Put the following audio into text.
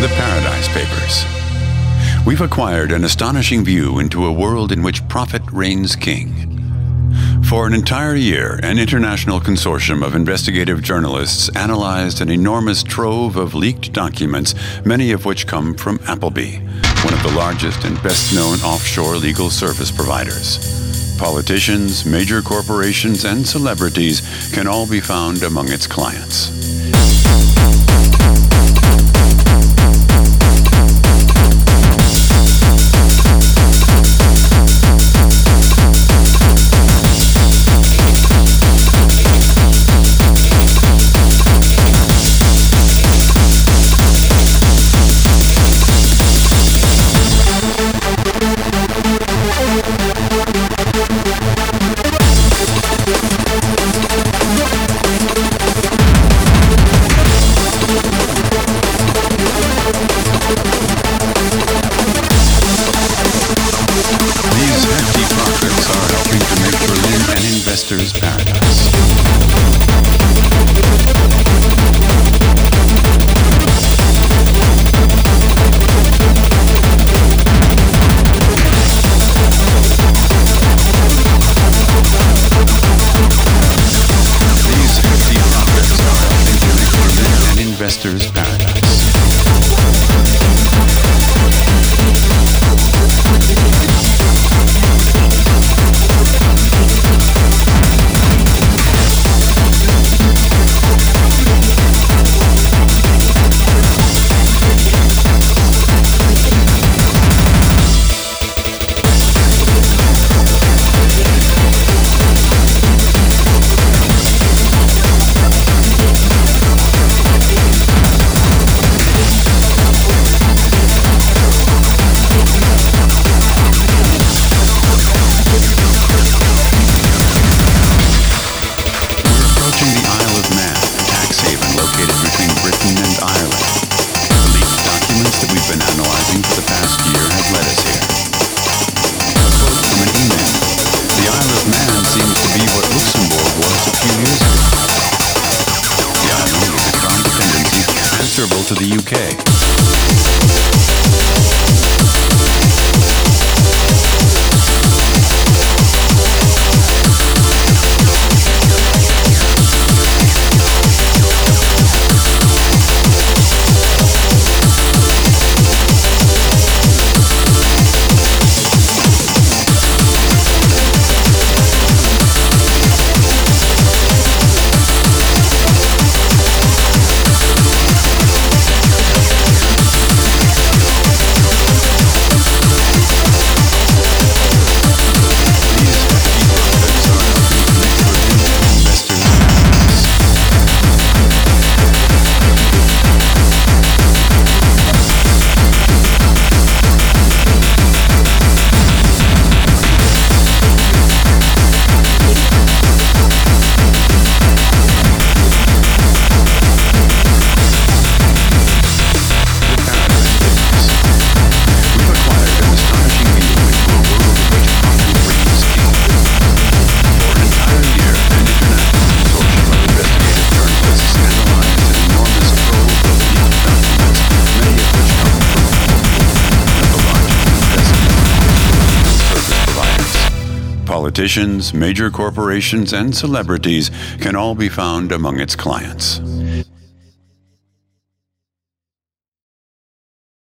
The Paradise Papers. We've acquired an astonishing view into a world in which profit reigns king. For an entire year, an international consortium of investigative journalists analyzed an enormous trove of leaked documents, many of which come from Appleby, one of the largest and best known offshore legal service providers. Politicians, major corporations, and celebrities can all be found among its clients. Berlin an investor's paradise. To the UK. Politicians, major corporations, and celebrities can all be found among its clients.